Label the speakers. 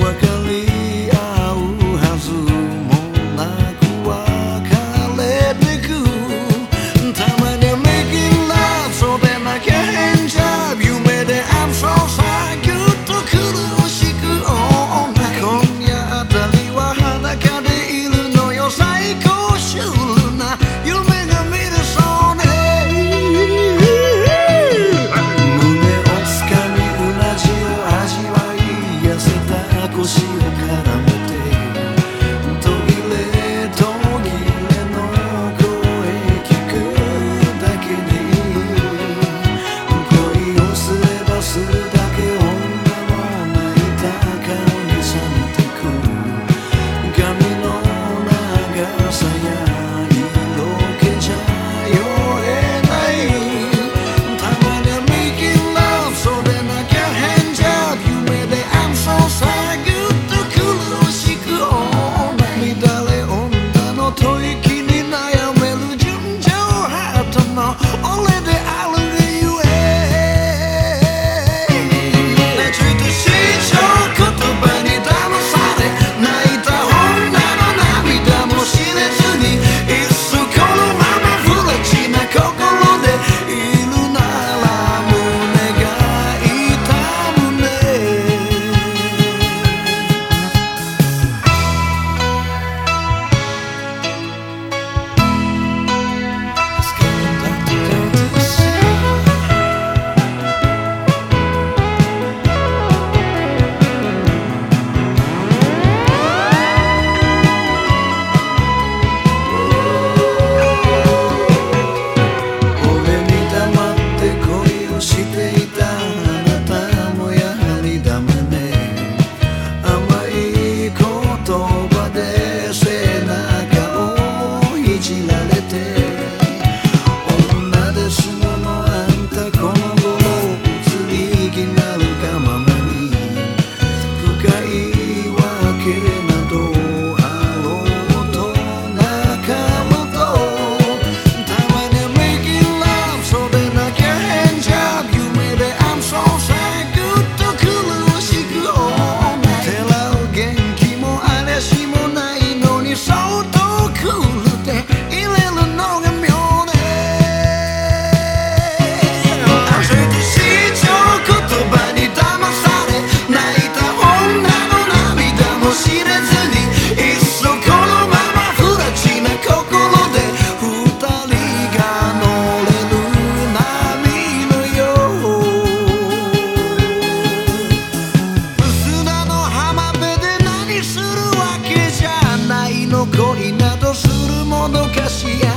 Speaker 1: work and leave. mundo que hacía